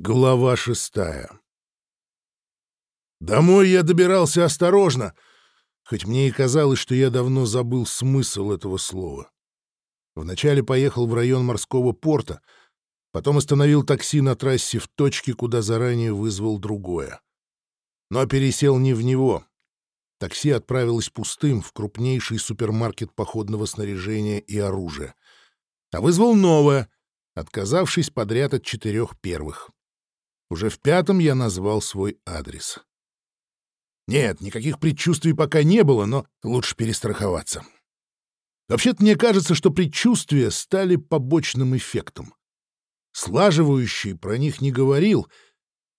Глава шестая Домой я добирался осторожно, хоть мне и казалось, что я давно забыл смысл этого слова. Вначале поехал в район морского порта, потом остановил такси на трассе в точке, куда заранее вызвал другое. Но пересел не в него. Такси отправилось пустым в крупнейший супермаркет походного снаряжения и оружия. А вызвал новое, отказавшись подряд от четырех первых. Уже в пятом я назвал свой адрес. Нет, никаких предчувствий пока не было, но лучше перестраховаться. Вообще-то мне кажется, что предчувствия стали побочным эффектом. Слаживающий про них не говорил,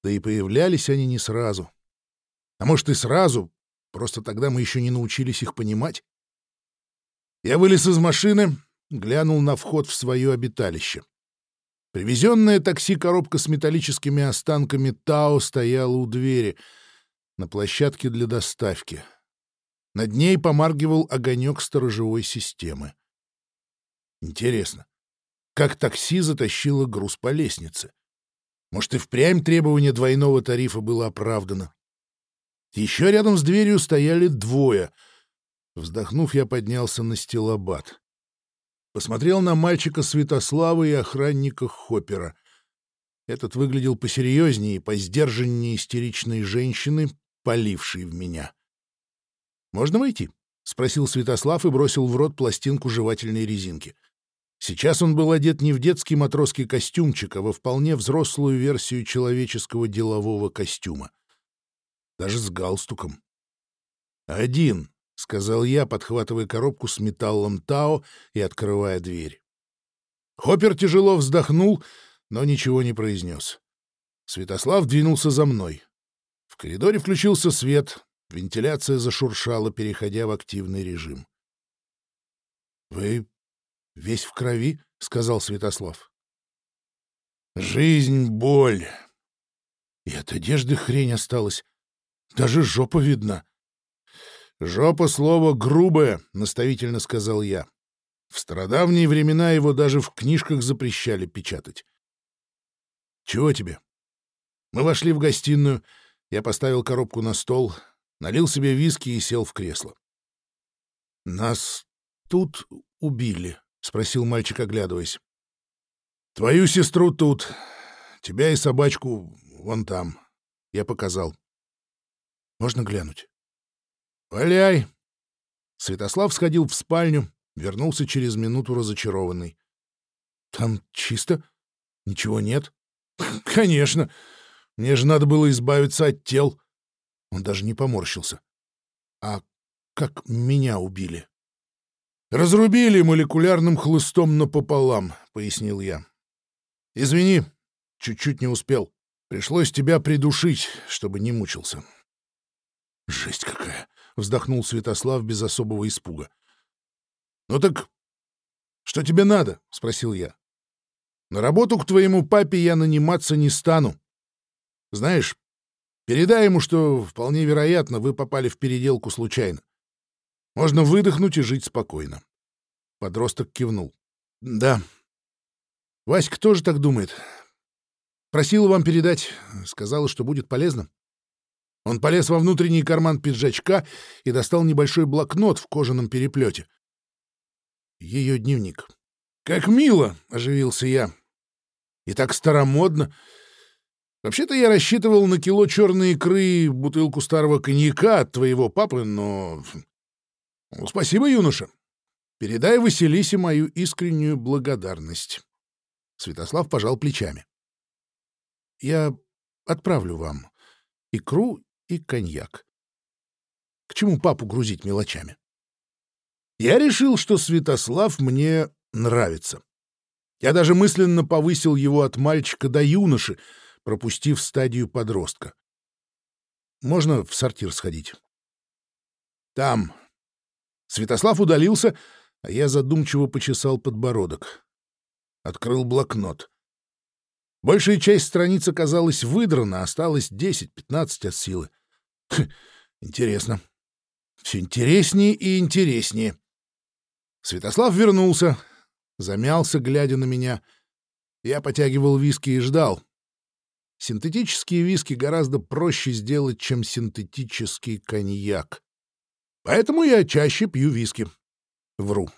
да и появлялись они не сразу. А может и сразу, просто тогда мы еще не научились их понимать. Я вылез из машины, глянул на вход в свое обиталище. Привезенная такси коробка с металлическими останками Тао стояла у двери на площадке для доставки. Над ней помаргивал огонек сторожевой системы. Интересно, как такси затащило груз по лестнице? Может, и впрямь требование двойного тарифа было оправдано? Еще рядом с дверью стояли двое. Вздохнув, я поднялся на стелобат посмотрел на мальчика Святослава и охранника Хоппера. Этот выглядел посерьезнее и посдержаннее истеричной женщины, полившей в меня. «Можно войти?» — спросил Святослав и бросил в рот пластинку жевательной резинки. Сейчас он был одет не в детский матросский костюмчик, а во вполне взрослую версию человеческого делового костюма. Даже с галстуком. «Один», — сказал я, подхватывая коробку с металлом Тао и открывая дверь. Хоппер тяжело вздохнул, но ничего не произнес. Святослав двинулся за мной. В коридоре включился свет, вентиляция зашуршала, переходя в активный режим. — Вы весь в крови? — сказал Святослав. — Жизнь — боль. И от одежды хрень осталась. Даже жопа видна. «Жопа — слово грубое», — наставительно сказал я. В стародавние времена его даже в книжках запрещали печатать. «Чего тебе?» Мы вошли в гостиную, я поставил коробку на стол, налил себе виски и сел в кресло. «Нас тут убили?» — спросил мальчик, оглядываясь. «Твою сестру тут, тебя и собачку вон там», — я показал. «Можно глянуть?» «Валяй!» Святослав сходил в спальню, вернулся через минуту разочарованный. «Там чисто? Ничего нет?» «Конечно! Мне же надо было избавиться от тел!» Он даже не поморщился. «А как меня убили?» «Разрубили молекулярным хлыстом напополам», — пояснил я. «Извини, чуть-чуть не успел. Пришлось тебя придушить, чтобы не мучился». «Жесть какая!» Вздохнул Святослав без особого испуга. «Ну так что тебе надо?» — спросил я. «На работу к твоему папе я наниматься не стану. Знаешь, передай ему, что вполне вероятно вы попали в переделку случайно. Можно выдохнуть и жить спокойно». Подросток кивнул. «Да. Васька тоже так думает. Просила вам передать, сказала, что будет полезно». Он полез во внутренний карман пиджачка и достал небольшой блокнот в кожаном переплете. Ее дневник. «Как мило!» — оживился я. «И так старомодно. Вообще-то я рассчитывал на кило черной икры, бутылку старого коньяка от твоего папы, но... Ну, спасибо, юноша. Передай Василисе мою искреннюю благодарность». Святослав пожал плечами. «Я отправлю вам икру и коньяк. К чему папу грузить мелочами? Я решил, что Святослав мне нравится. Я даже мысленно повысил его от мальчика до юноши, пропустив стадию подростка. Можно в сортир сходить? Там. Святослав удалился, а я задумчиво почесал подбородок. Открыл блокнот. Большая часть страниц оказалась выдрана, осталось 10-15 от силы. Интересно. Все интереснее и интереснее. Святослав вернулся, замялся, глядя на меня. Я потягивал виски и ждал. Синтетические виски гораздо проще сделать, чем синтетический коньяк. Поэтому я чаще пью виски. Вру.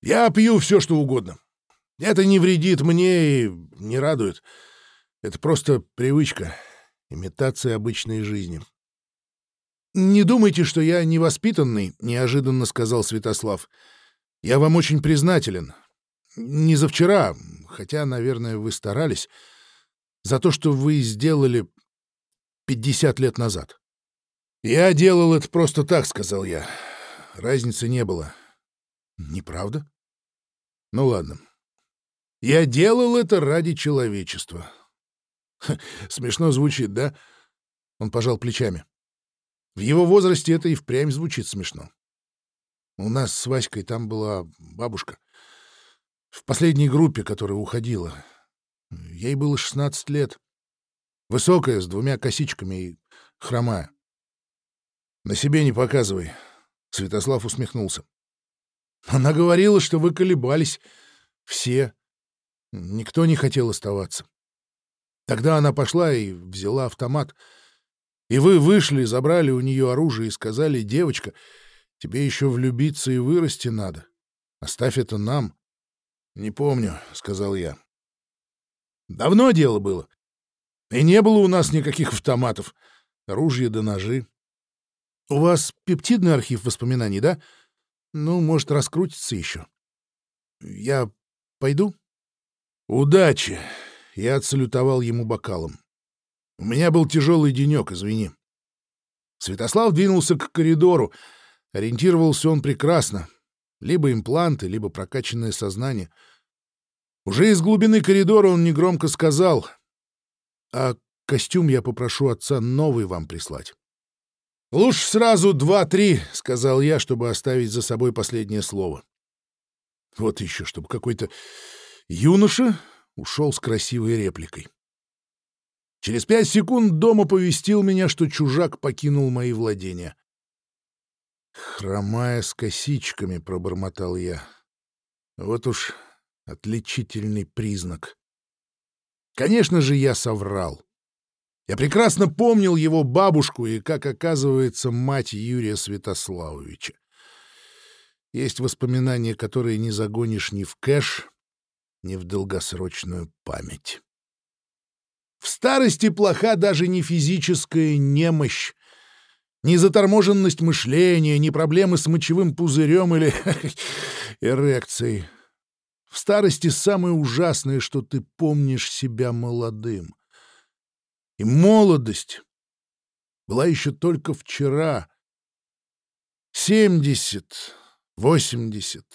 Я пью все, что угодно. Это не вредит мне и не радует. Это просто привычка, имитация обычной жизни. «Не думайте, что я невоспитанный», — неожиданно сказал Святослав. «Я вам очень признателен. Не за вчера, хотя, наверное, вы старались, за то, что вы сделали 50 лет назад». «Я делал это просто так», — сказал я. Разницы не было. «Неправда?» «Ну ладно. Я делал это ради человечества». Смешно звучит, да? Он пожал плечами. В его возрасте это и впрямь звучит смешно. У нас с Васькой там была бабушка. В последней группе, которая уходила. Ей было 16 лет. Высокая, с двумя косичками и хромая. «На себе не показывай», — Святослав усмехнулся. «Она говорила, что вы колебались. Все. Никто не хотел оставаться. Тогда она пошла и взяла автомат — и вы вышли, забрали у нее оружие и сказали, девочка, тебе еще влюбиться и вырасти надо. Оставь это нам. Не помню, — сказал я. Давно дело было. И не было у нас никаких автоматов. Оружие да ножи. У вас пептидный архив воспоминаний, да? Ну, может, раскрутится еще. Я пойду? Удачи! Я отсалютовал ему бокалом. У меня был тяжелый денек, извини. Святослав двинулся к коридору. Ориентировался он прекрасно. Либо импланты, либо прокачанное сознание. Уже из глубины коридора он негромко сказал, «А костюм я попрошу отца новый вам прислать». «Лучше сразу два-три», — сказал я, чтобы оставить за собой последнее слово. Вот еще, чтобы какой-то юноша ушел с красивой репликой. Через пять секунд дом оповестил меня, что чужак покинул мои владения. «Хромая с косичками», — пробормотал я. «Вот уж отличительный признак». Конечно же, я соврал. Я прекрасно помнил его бабушку и, как оказывается, мать Юрия Святославовича. Есть воспоминания, которые не загонишь ни в кэш, ни в долгосрочную память. В старости плоха даже не физическая немощь, ни заторможенность мышления, ни проблемы с мочевым пузырем или эрекцией. В старости самое ужасное, что ты помнишь себя молодым. И молодость была еще только вчера. Семьдесят, восемьдесят,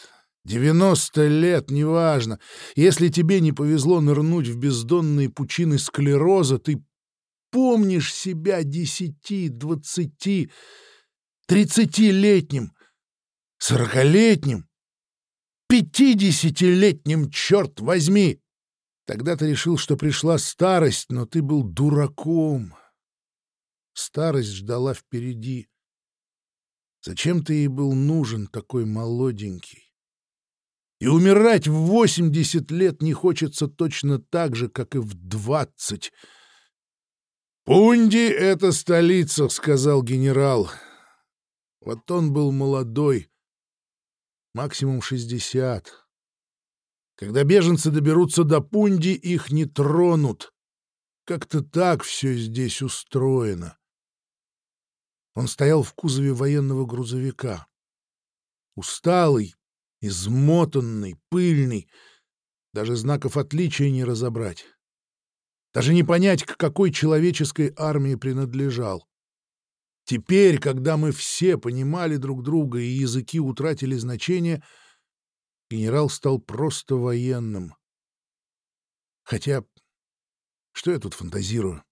Девяносто лет, неважно. Если тебе не повезло нырнуть в бездонные пучины склероза, ты помнишь себя десяти, двадцати, тридцатилетним, сорокалетним, пятидесятилетним, черт возьми! Тогда ты решил, что пришла старость, но ты был дураком. Старость ждала впереди. Зачем ты ей был нужен, такой молоденький? И умирать в 80 лет не хочется точно так же, как и в 20. «Пунди — это столица», — сказал генерал. Вот он был молодой, максимум 60. Когда беженцы доберутся до Пунди, их не тронут. Как-то так все здесь устроено. Он стоял в кузове военного грузовика. Усталый, измотанный, пыльный. Даже знаков отличия не разобрать. Даже не понять, к какой человеческой армии принадлежал. Теперь, когда мы все понимали друг друга и языки утратили значение, генерал стал просто военным. Хотя, что я тут фантазирую?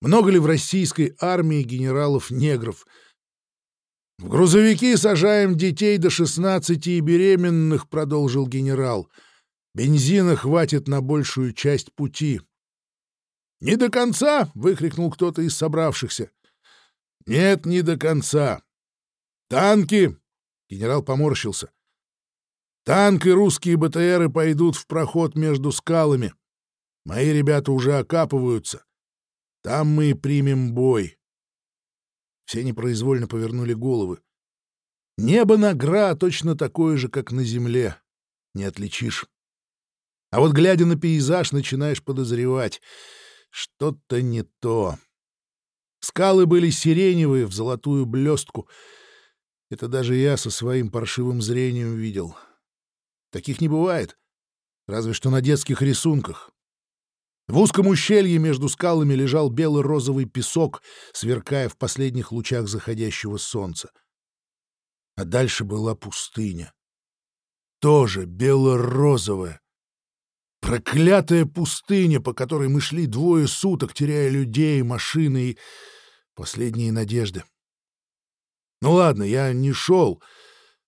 Много ли в российской армии генералов-негров — «В грузовики сажаем детей до шестнадцати и беременных», — продолжил генерал. «Бензина хватит на большую часть пути». «Не до конца!» — выкрикнул кто-то из собравшихся. «Нет, не до конца. Танки!» — генерал поморщился. «Танк и русские БТРы пойдут в проход между скалами. Мои ребята уже окапываются. Там мы примем бой. Все непроизвольно повернули головы. Небо на Гра точно такое же, как на земле. Не отличишь. А вот, глядя на пейзаж, начинаешь подозревать. Что-то не то. Скалы были сиреневые, в золотую блестку. Это даже я со своим паршивым зрением видел. Таких не бывает. Разве что на детских рисунках. В узком ущелье между скалами лежал белый розовый песок, сверкая в последних лучах заходящего солнца. А дальше была пустыня. Тоже бело-розовая. Проклятая пустыня, по которой мы шли двое суток, теряя людей, машины и последние надежды. Ну ладно, я не шел.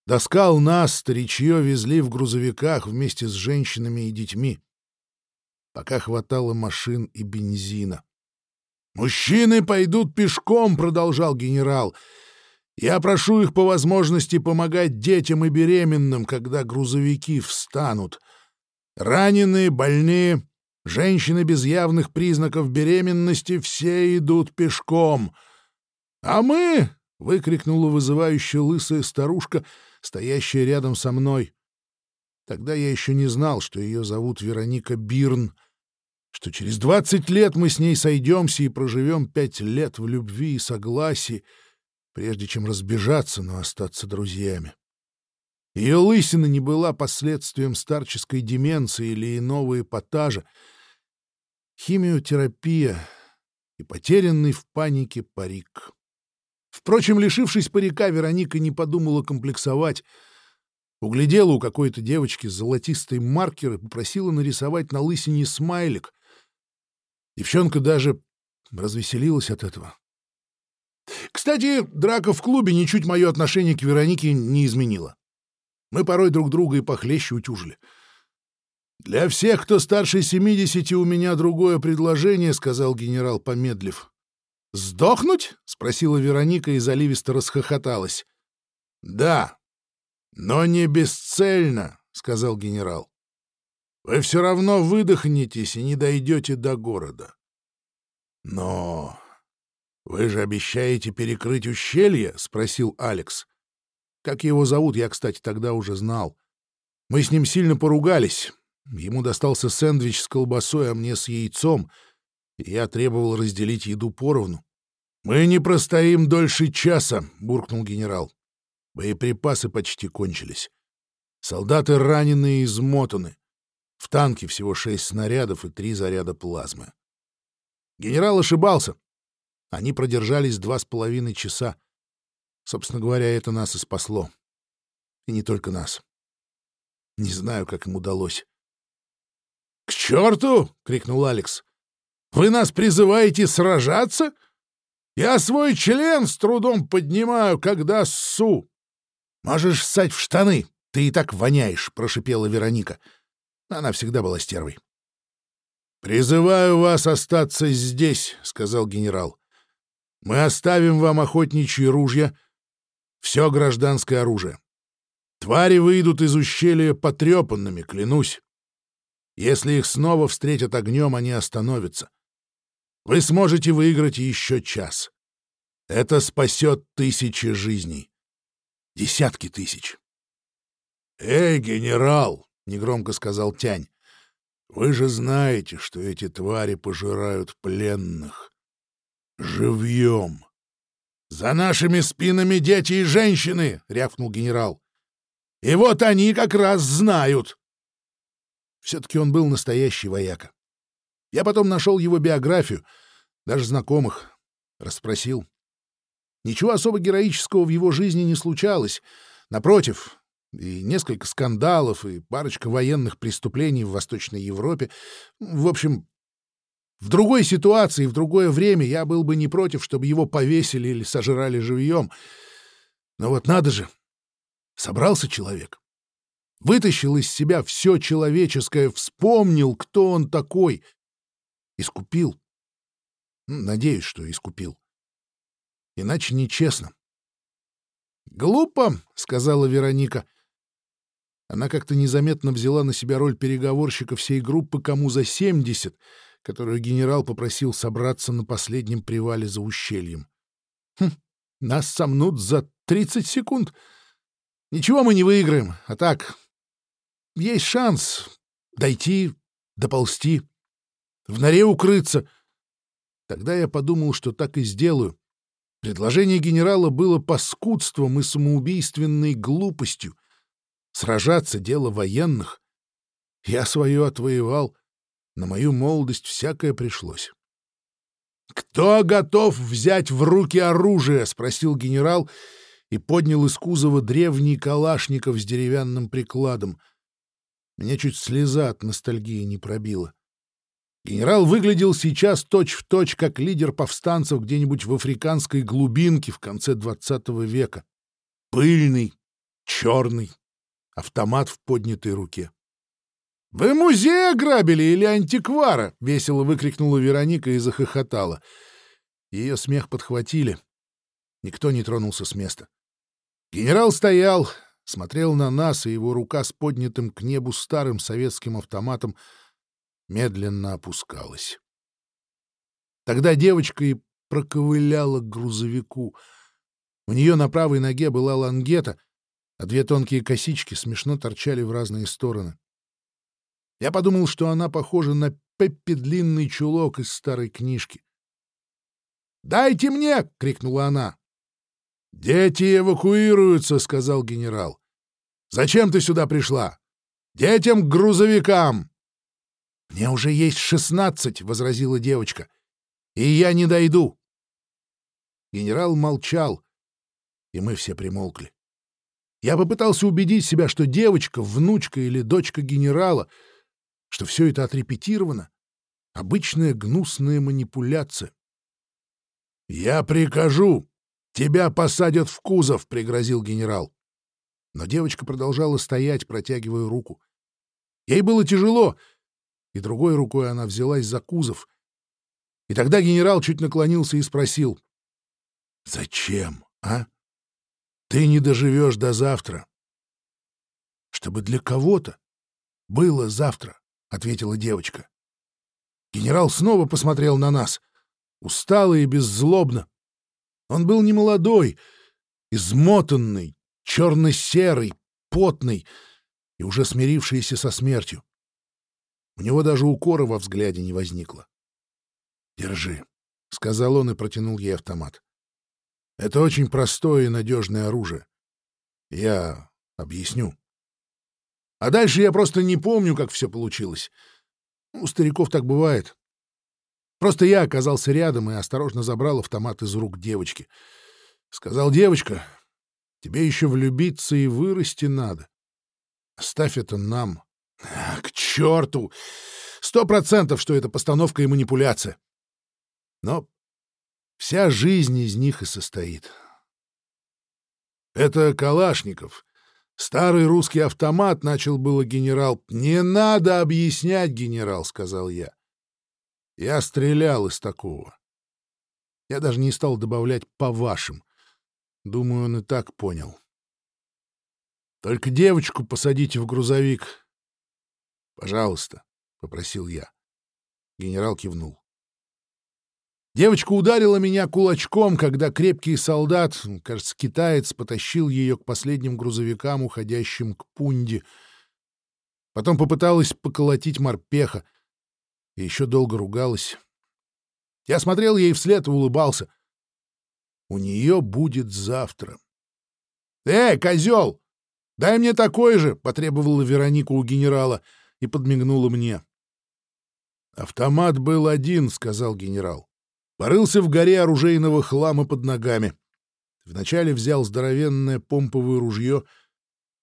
До скал нас, старичье, везли в грузовиках вместе с женщинами и детьми пока хватало машин и бензина. «Мужчины пойдут пешком», — продолжал генерал. «Я прошу их по возможности помогать детям и беременным, когда грузовики встанут. Раненые, больные, женщины без явных признаков беременности все идут пешком. А мы...» — выкрикнула вызывающая лысая старушка, стоящая рядом со мной. Тогда я еще не знал, что ее зовут Вероника Бирн, что через двадцать лет мы с ней сойдемся и проживем пять лет в любви и согласии, прежде чем разбежаться, но остаться друзьями. Ее лысина не была последствием старческой деменции или иного эпатажа. Химиотерапия и потерянный в панике парик. Впрочем, лишившись парика, Вероника не подумала комплексовать. Углядела у какой-то девочки золотистый маркер и попросила нарисовать на лысине смайлик, Девчонка даже развеселилась от этого. Кстати, драка в клубе ничуть мое отношение к Веронике не изменила. Мы порой друг друга и похлеще утюжили. «Для всех, кто старше семидесяти, у меня другое предложение», — сказал генерал, помедлив. «Сдохнуть?» — спросила Вероника и заливисто расхохоталась. «Да, но не бесцельно», — сказал генерал. Вы все равно выдохнетесь и не дойдете до города. Но вы же обещаете перекрыть ущелье? — спросил Алекс. Как его зовут, я, кстати, тогда уже знал. Мы с ним сильно поругались. Ему достался сэндвич с колбасой, а мне с яйцом, я требовал разделить еду поровну. «Мы не простоим дольше часа», — буркнул генерал. Боеприпасы почти кончились. Солдаты ранены и измотаны. В танке всего шесть снарядов и три заряда плазмы. Генерал ошибался. Они продержались два с половиной часа. Собственно говоря, это нас и спасло. И не только нас. Не знаю, как им удалось. — К черту! — крикнул Алекс. — Вы нас призываете сражаться? Я свой член с трудом поднимаю, когда ссу. — Можешь ссать в штаны, ты и так воняешь, — прошипела Вероника. — она всегда была стервой. «Призываю вас остаться здесь», — сказал генерал. «Мы оставим вам охотничьи ружья, все гражданское оружие. Твари выйдут из ущелья потрепанными, клянусь. Если их снова встретят огнем, они остановятся. Вы сможете выиграть еще час. Это спасет тысячи жизней. Десятки тысяч. «Эй, генерал!» — негромко сказал Тянь. «Вы же знаете, что эти твари пожирают пленных. Живьем!» «За нашими спинами дети и женщины!» — рявкнул генерал. «И вот они как раз знают!» Все-таки он был настоящий вояка. Я потом нашел его биографию, даже знакомых, расспросил. Ничего особо героического в его жизни не случалось. Напротив, и несколько скандалов, и парочка военных преступлений в Восточной Европе. В общем, в другой ситуации, в другое время я был бы не против, чтобы его повесили или сожрали живьем. Но вот надо же, собрался человек, вытащил из себя все человеческое, вспомнил, кто он такой, искупил. Надеюсь, что искупил. Иначе нечестно. «Глупо», — сказала Вероника. Она как-то незаметно взяла на себя роль переговорщика всей группы, кому за 70, которую генерал попросил собраться на последнем привале за ущельем. Хм, нас сомнут за 30 секунд. Ничего мы не выиграем, а так... Есть шанс дойти, доползти, в норе укрыться. Тогда я подумал, что так и сделаю. Предложение генерала было паскудством и самоубийственной глупостью. Сражаться — дело военных. Я свое отвоевал. На мою молодость всякое пришлось. «Кто готов взять в руки оружие?» — спросил генерал и поднял из кузова древний калашников с деревянным прикладом. Меня чуть слеза от ностальгии не пробила. Генерал выглядел сейчас точь-в-точь, точь, как лидер повстанцев где-нибудь в африканской глубинке в конце двадцатого века. Пыльный, черный, автомат в поднятой руке. «Вы музей ограбили или антиквара?» — весело выкрикнула Вероника и захохотала. Ее смех подхватили. Никто не тронулся с места. Генерал стоял, смотрел на нас, и его рука с поднятым к небу старым советским автоматом — медленно опускалась. Тогда девочка и проковыляла к грузовику. У нее на правой ноге была лангета, а две тонкие косички смешно торчали в разные стороны. Я подумал, что она похожа на Пеппи длинный чулок из старой книжки. «Дайте мне!» — крикнула она. «Дети эвакуируются», — сказал генерал. «Зачем ты сюда пришла? Детям к грузовикам!» «Мне уже есть шестнадцать», — возразила девочка. «И я не дойду». Генерал молчал, и мы все примолкли. Я попытался убедить себя, что девочка, внучка или дочка генерала, что все это отрепетировано, обычная гнусная манипуляция. «Я прикажу, тебя посадят в кузов», — пригрозил генерал. Но девочка продолжала стоять, протягивая руку. Ей было тяжело — и другой рукой она взялась за кузов. И тогда генерал чуть наклонился и спросил. — Зачем, а? Ты не доживешь до завтра. — Чтобы для кого-то было завтра, — ответила девочка. Генерал снова посмотрел на нас, устало и беззлобно. Он был немолодой, измотанный, черно-серый, потный и уже смирившийся со смертью. У него даже укора во взгляде не возникло. «Держи», — сказал он и протянул ей автомат. «Это очень простое и надежное оружие. Я объясню. А дальше я просто не помню, как все получилось. У стариков так бывает. Просто я оказался рядом и осторожно забрал автомат из рук девочки. Сказал, девочка, тебе еще влюбиться и вырасти надо. Оставь это нам, к черту! Сто процентов, что это постановка и манипуляция. Но вся жизнь из них и состоит. Это Калашников. Старый русский автомат, начал было генерал. Не надо объяснять, генерал, сказал я. Я стрелял из такого. Я даже не стал добавлять по вашим. Думаю, он и так понял. Только девочку посадите в грузовик, «Пожалуйста», — попросил я. Генерал кивнул. Девочка ударила меня кулачком, когда крепкий солдат, кажется, китаец, потащил ее к последним грузовикам, уходящим к Пунде. Потом попыталась поколотить морпеха и еще долго ругалась. Я смотрел ей вслед и улыбался. У нее будет завтра. «Эй, козел! Дай мне такой же!» — потребовала Вероника у генерала — и подмигнула мне. «Автомат был один», — сказал генерал. Порылся в горе оружейного хлама под ногами. Вначале взял здоровенное помповое ружье,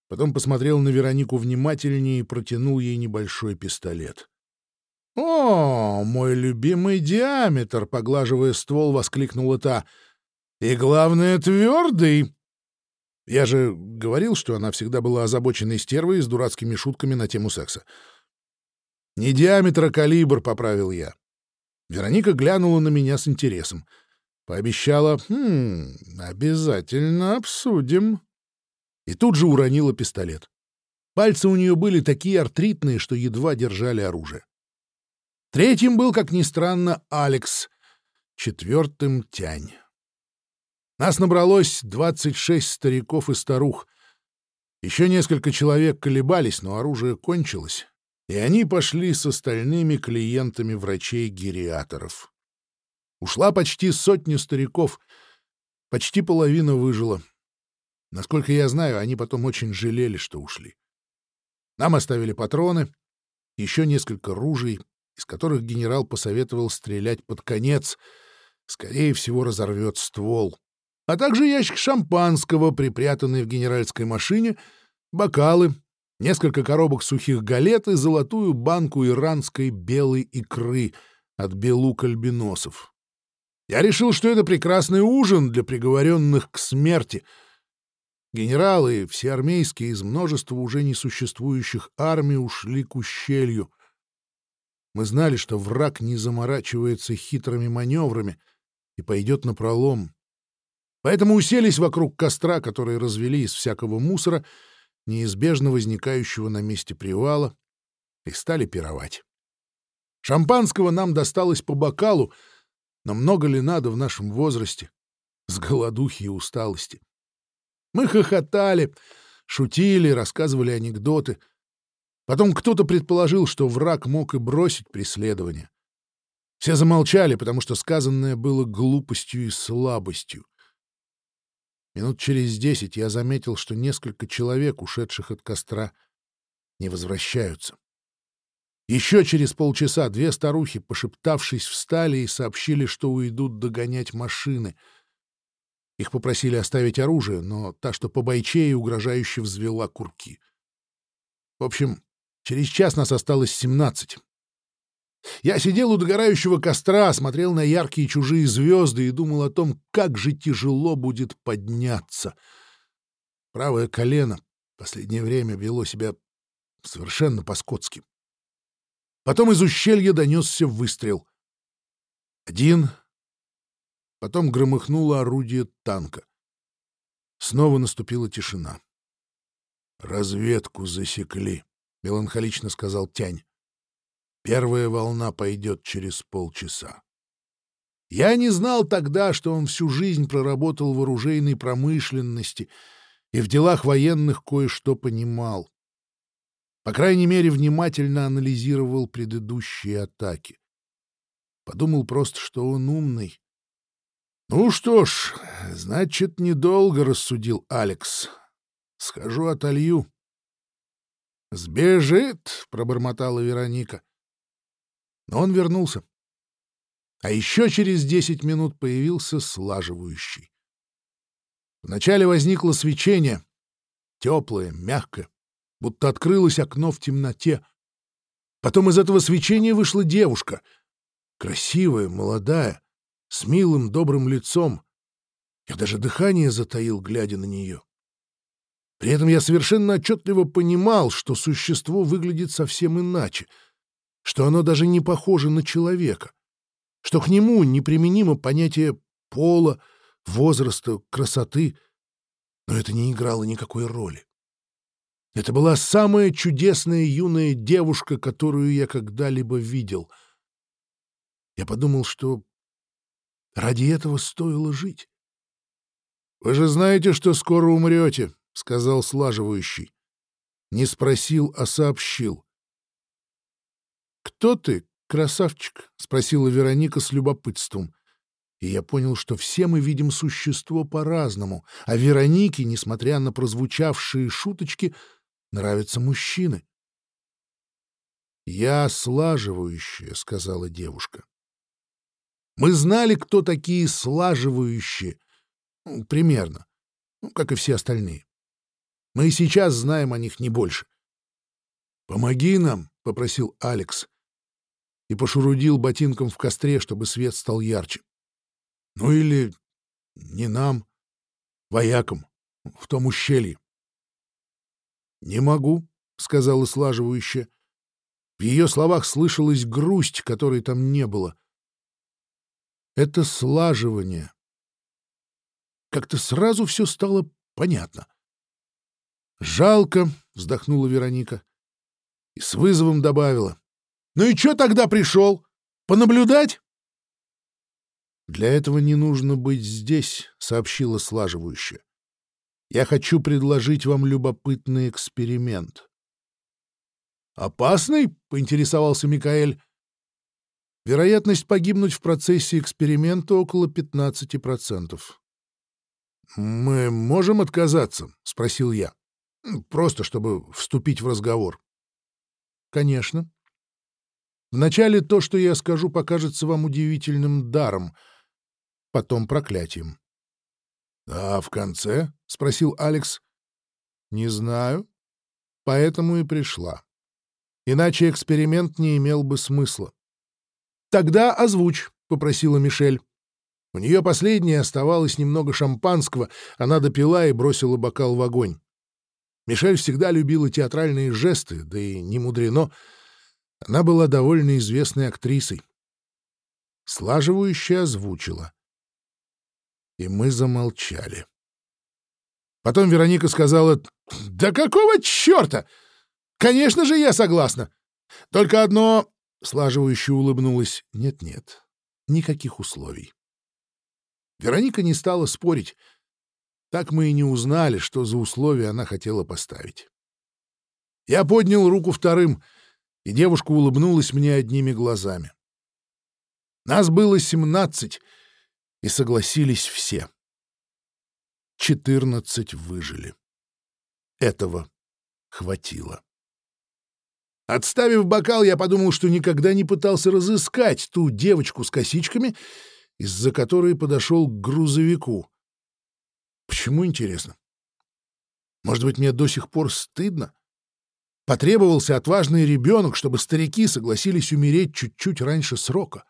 потом посмотрел на Веронику внимательнее и протянул ей небольшой пистолет. «О, мой любимый диаметр!» — поглаживая ствол, воскликнула та. «И главное, твердый!» Я же говорил, что она всегда была озабоченной стервой с дурацкими шутками на тему секса. «Не диаметр, а калибр», — поправил я. Вероника глянула на меня с интересом. Пообещала, «Хм, обязательно обсудим». И тут же уронила пистолет. Пальцы у нее были такие артритные, что едва держали оружие. Третьим был, как ни странно, Алекс, четвертым — Тянь. Нас набралось 26 стариков и старух. Еще несколько человек колебались, но оружие кончилось, и они пошли с остальными клиентами врачей-гериаторов. Ушла почти сотня стариков, почти половина выжила. Насколько я знаю, они потом очень жалели, что ушли. Нам оставили патроны, еще несколько ружей, из которых генерал посоветовал стрелять под конец. Скорее всего, разорвет ствол. А также ящик шампанского, припрятанный в генеральской машине, бокалы, несколько коробок сухих галет и золотую банку иранской белой икры от белук альбиносов. Я решил, что это прекрасный ужин для приговоренных к смерти. Генералы, все армейские, из множества уже несуществующих армий ушли к ущелью. Мы знали, что враг не заморачивается хитрыми маневрами и пойдет на пролом. Поэтому уселись вокруг костра, который развели из всякого мусора, неизбежно возникающего на месте привала, и стали пировать. Шампанского нам досталось по бокалу, но много ли надо в нашем возрасте, с голодухи и усталости? Мы хохотали, шутили, рассказывали анекдоты — Потом кто-то предположил, что враг мог и бросить преследование. Все замолчали, потому что сказанное было глупостью и слабостью. Минут через десять я заметил, что несколько человек, ушедших от костра, не возвращаются. Еще через полчаса две старухи, пошептавшись, встали и сообщили, что уйдут догонять машины. Их попросили оставить оружие, но та, что побойчее, угрожающе взвела курки. В общем, Через час нас осталось семнадцать. Я сидел у догорающего костра, смотрел на яркие чужие звезды и думал о том, как же тяжело будет подняться. Правое колено в последнее время вело себя совершенно по-скотски. Потом из ущелья донесся выстрел. Один. Потом громыхнуло орудие танка. Снова наступила тишина. Разведку засекли. — меланхолично сказал Тянь. «Первая волна пойдет через полчаса». Я не знал тогда, что он всю жизнь проработал в оружейной промышленности и в делах военных кое-что понимал. По крайней мере, внимательно анализировал предыдущие атаки. Подумал просто, что он умный. «Ну что ж, значит, недолго», — рассудил Алекс. «Схожу отолью». «Сбежит!» — пробормотала Вероника. Но он вернулся. А еще через десять минут появился слаживающий. Вначале возникло свечение, теплое, мягкое, будто открылось окно в темноте. Потом из этого свечения вышла девушка, красивая, молодая, с милым, добрым лицом. Я даже дыхание затаил, глядя на нее. При этом я совершенно отчетливо понимал, что существо выглядит совсем иначе, что оно даже не похоже на человека, что к нему неприменимо понятие пола, возраста, красоты, но это не играло никакой роли. Это была самая чудесная юная девушка, которую я когда-либо видел. Я подумал, что ради этого стоило жить. «Вы же знаете, что скоро умрете», — сказал слаживающий. Не спросил, а сообщил. «Кто ты, красавчик?» — спросила Вероника с любопытством. И я понял, что все мы видим существо по-разному, а Веронике, несмотря на прозвучавшие шуточки, нравятся мужчины. «Я слаживающая», — сказала девушка. Мы знали, кто такие слаживающие. Ну, примерно. Ну, как и все остальные. Мы и сейчас знаем о них не больше. «Помоги нам», — попросил Алекс. И пошурудил ботинком в костре, чтобы свет стал ярче. Ну или не нам, воякам, в том ущелье. «Не могу», — сказала слаживающая. В ее словах слышалась грусть, которой там не было. Это слаживание. Как-то сразу все стало понятно. «Жалко», — вздохнула Вероника и с вызовом добавила. Ну и что тогда пришел? Понаблюдать? Для этого не нужно быть здесь, сообщила слаживающая. Я хочу предложить вам любопытный эксперимент. «Опасный?» — поинтересовался Микаэль. «Вероятность погибнуть в процессе эксперимента около 15%. «Мы можем отказаться?» — спросил я. «Просто чтобы вступить в разговор». «Конечно. Вначале то, что я скажу, покажется вам удивительным даром, потом проклятием». «А в конце?» — спросил Алекс. «Не знаю. Поэтому и пришла. Иначе эксперимент не имел бы смысла. «Тогда озвучь», — попросила Мишель. У нее последнее оставалось немного шампанского, она допила и бросила бокал в огонь. Мишель всегда любила театральные жесты, да и не мудрено. Она была довольно известной актрисой. Слаживающая озвучила. И мы замолчали. Потом Вероника сказала, «Да какого черта? Конечно же, я согласна. Только одно... Слаживающе улыбнулась. Нет-нет, никаких условий. Вероника не стала спорить. Так мы и не узнали, что за условия она хотела поставить. Я поднял руку вторым, и девушка улыбнулась мне одними глазами. Нас было семнадцать, и согласились все. Четырнадцать выжили. Этого хватило. Отставив бокал, я подумал, что никогда не пытался разыскать ту девочку с косичками, из-за которой подошел к грузовику. Почему, интересно? Может быть, мне до сих пор стыдно? Потребовался отважный ребенок, чтобы старики согласились умереть чуть-чуть раньше срока.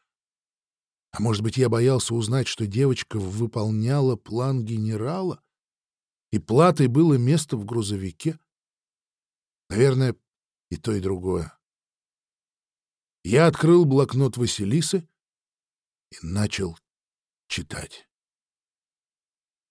А может быть, я боялся узнать, что девочка выполняла план генерала, и платой было место в грузовике? Наверное, и то, и другое. Я открыл блокнот Василисы и начал читать.